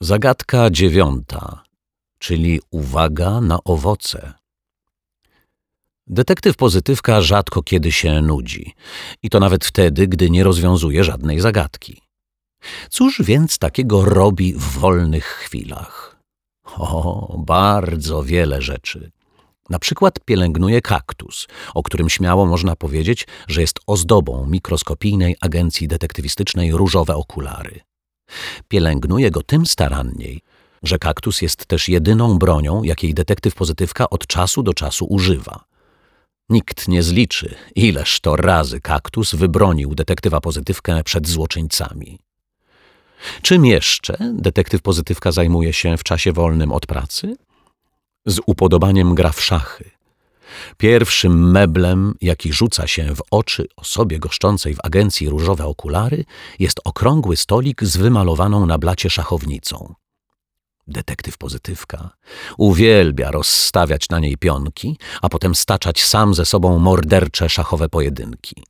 Zagadka dziewiąta, czyli uwaga na owoce. Detektyw pozytywka rzadko kiedy się nudzi, i to nawet wtedy, gdy nie rozwiązuje żadnej zagadki. Cóż więc takiego robi w wolnych chwilach? O, bardzo wiele rzeczy. Na przykład pielęgnuje kaktus, o którym śmiało można powiedzieć, że jest ozdobą mikroskopijnej agencji detektywistycznej Różowe Okulary. Pielęgnuje go tym staranniej, że kaktus jest też jedyną bronią, jakiej detektyw pozytywka od czasu do czasu używa. Nikt nie zliczy, ileż to razy kaktus wybronił detektywa pozytywkę przed złoczyńcami. Czym jeszcze detektyw pozytywka zajmuje się w czasie wolnym od pracy? Z upodobaniem gra w szachy. Pierwszym meblem, jaki rzuca się w oczy osobie goszczącej w agencji różowe okulary, jest okrągły stolik z wymalowaną na blacie szachownicą. Detektyw pozytywka uwielbia rozstawiać na niej pionki, a potem staczać sam ze sobą mordercze szachowe pojedynki.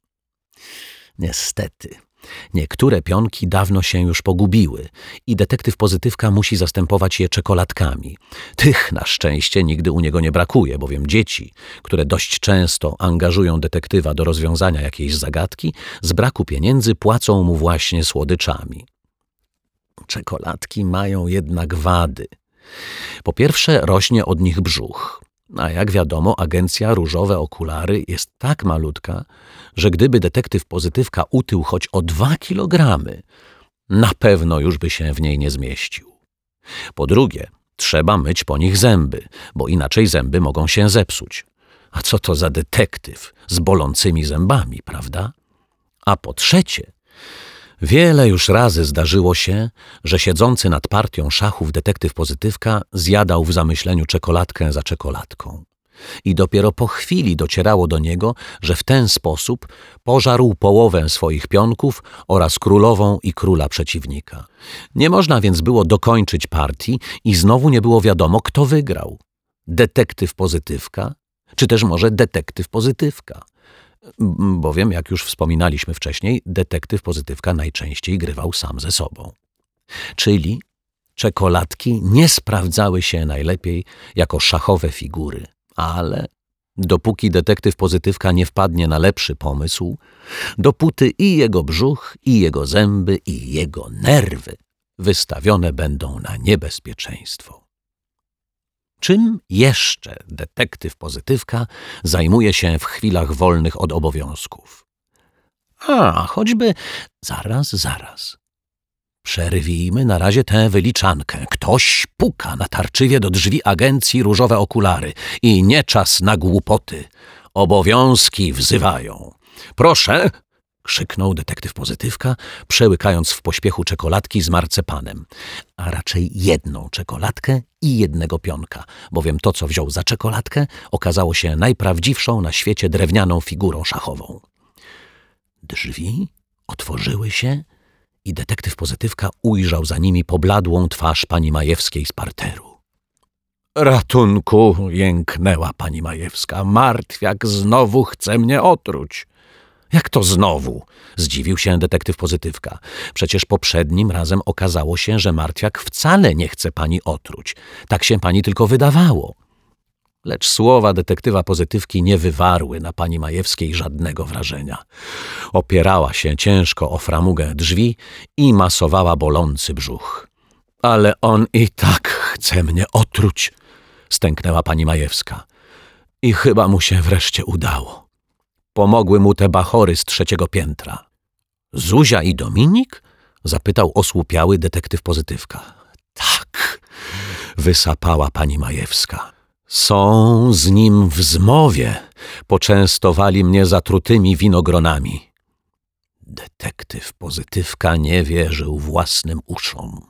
Niestety, Niektóre pionki dawno się już pogubiły i detektyw pozytywka musi zastępować je czekoladkami. Tych na szczęście nigdy u niego nie brakuje, bowiem dzieci, które dość często angażują detektywa do rozwiązania jakiejś zagadki, z braku pieniędzy płacą mu właśnie słodyczami. Czekoladki mają jednak wady. Po pierwsze, rośnie od nich brzuch. A jak wiadomo, agencja Różowe Okulary jest tak malutka, że gdyby detektyw pozytywka utył choć o dwa kilogramy, na pewno już by się w niej nie zmieścił. Po drugie, trzeba myć po nich zęby, bo inaczej zęby mogą się zepsuć. A co to za detektyw z bolącymi zębami, prawda? A po trzecie, Wiele już razy zdarzyło się, że siedzący nad partią szachów detektyw pozytywka zjadał w zamyśleniu czekoladkę za czekoladką. I dopiero po chwili docierało do niego, że w ten sposób pożarł połowę swoich pionków oraz królową i króla przeciwnika. Nie można więc było dokończyć partii i znowu nie było wiadomo, kto wygrał. Detektyw pozytywka, czy też może detektyw pozytywka bowiem, jak już wspominaliśmy wcześniej, detektyw pozytywka najczęściej grywał sam ze sobą. Czyli czekoladki nie sprawdzały się najlepiej jako szachowe figury, ale dopóki detektyw pozytywka nie wpadnie na lepszy pomysł, dopóty i jego brzuch, i jego zęby, i jego nerwy wystawione będą na niebezpieczeństwo. Czym jeszcze detektyw pozytywka zajmuje się w chwilach wolnych od obowiązków? A, choćby zaraz, zaraz. Przerwijmy na razie tę wyliczankę. Ktoś puka natarczywie do drzwi agencji różowe okulary i nie czas na głupoty. Obowiązki wzywają. Proszę, krzyknął detektyw pozytywka, przełykając w pośpiechu czekoladki z marcepanem, a raczej jedną czekoladkę i jednego pionka, bowiem to, co wziął za czekoladkę, okazało się najprawdziwszą na świecie drewnianą figurą szachową. Drzwi otworzyły się i detektyw pozytywka ujrzał za nimi pobladłą twarz pani Majewskiej z parteru. Ratunku! jęknęła pani Majewska. Martwiak znowu chce mnie otruć. Jak to znowu? Zdziwił się detektyw pozytywka. Przecież poprzednim razem okazało się, że martwiak wcale nie chce pani otruć. Tak się pani tylko wydawało. Lecz słowa detektywa pozytywki nie wywarły na pani Majewskiej żadnego wrażenia. Opierała się ciężko o framugę drzwi i masowała bolący brzuch. Ale on i tak chce mnie otruć, stęknęła pani Majewska. I chyba mu się wreszcie udało. Pomogły mu te bachory z trzeciego piętra. Zuzia i Dominik? zapytał osłupiały detektyw pozytywka. Tak, wysapała pani Majewska. Są z nim w zmowie. Poczęstowali mnie zatrutymi winogronami. Detektyw pozytywka nie wierzył własnym uszom.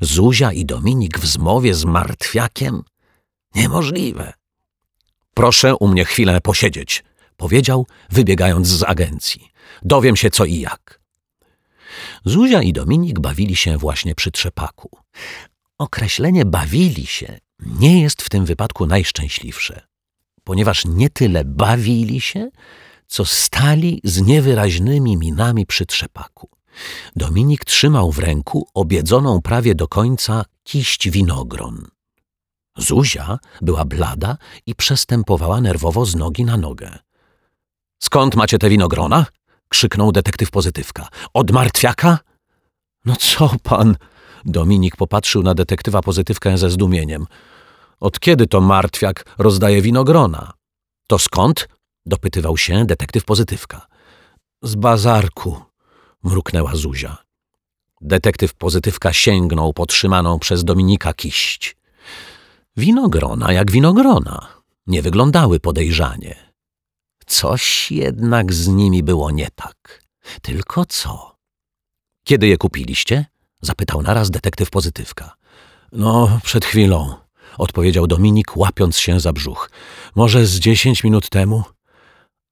Zuzia i Dominik w zmowie z martwiakiem? Niemożliwe. Proszę u mnie chwilę posiedzieć, powiedział, wybiegając z agencji. Dowiem się co i jak. Zuzia i Dominik bawili się właśnie przy trzepaku. Określenie bawili się nie jest w tym wypadku najszczęśliwsze, ponieważ nie tyle bawili się, co stali z niewyraźnymi minami przy trzepaku. Dominik trzymał w ręku obiedzoną prawie do końca kiść winogron. Zuzia była blada i przestępowała nerwowo z nogi na nogę. Skąd macie te winogrona? krzyknął detektyw pozytywka. Od martwiaka? No co pan? Dominik popatrzył na detektywa pozytywkę ze zdumieniem. Od kiedy to martwiak rozdaje winogrona? To skąd? dopytywał się detektyw pozytywka. Z bazarku, mruknęła Zuzia. Detektyw pozytywka sięgnął potrzymaną przez Dominika kiść. Winogrona jak winogrona. Nie wyglądały podejrzanie. Coś jednak z nimi było nie tak. Tylko co? Kiedy je kupiliście? Zapytał naraz detektyw pozytywka. No, przed chwilą, odpowiedział Dominik, łapiąc się za brzuch. Może z dziesięć minut temu?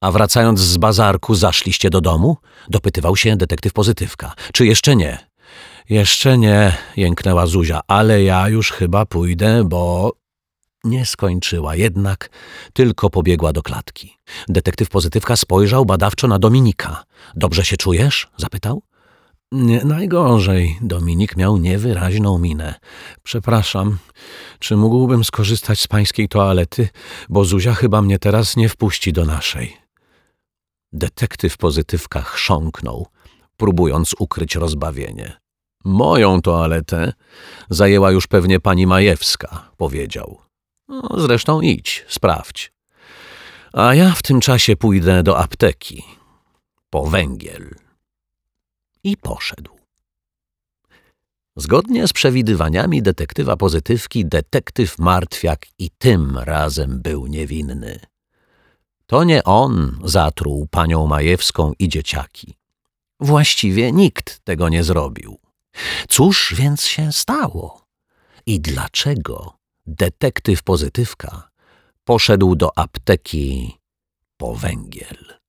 A wracając z bazarku, zaszliście do domu? Dopytywał się detektyw pozytywka. Czy jeszcze nie? Jeszcze nie, jęknęła Zuzia, ale ja już chyba pójdę, bo... Nie skończyła jednak, tylko pobiegła do klatki. Detektyw pozytywka spojrzał badawczo na Dominika. Dobrze się czujesz? zapytał. Nie, najgorzej. Dominik miał niewyraźną minę. Przepraszam, czy mógłbym skorzystać z pańskiej toalety, bo Zuzia chyba mnie teraz nie wpuści do naszej. Detektyw pozytywka chrząknął, próbując ukryć rozbawienie. Moją toaletę zajęła już pewnie pani Majewska, powiedział. No, zresztą idź, sprawdź. A ja w tym czasie pójdę do apteki. Po węgiel. I poszedł. Zgodnie z przewidywaniami detektywa pozytywki, detektyw martwiak i tym razem był niewinny. To nie on zatruł panią Majewską i dzieciaki. Właściwie nikt tego nie zrobił. Cóż więc się stało? I dlaczego detektyw pozytywka poszedł do apteki po węgiel?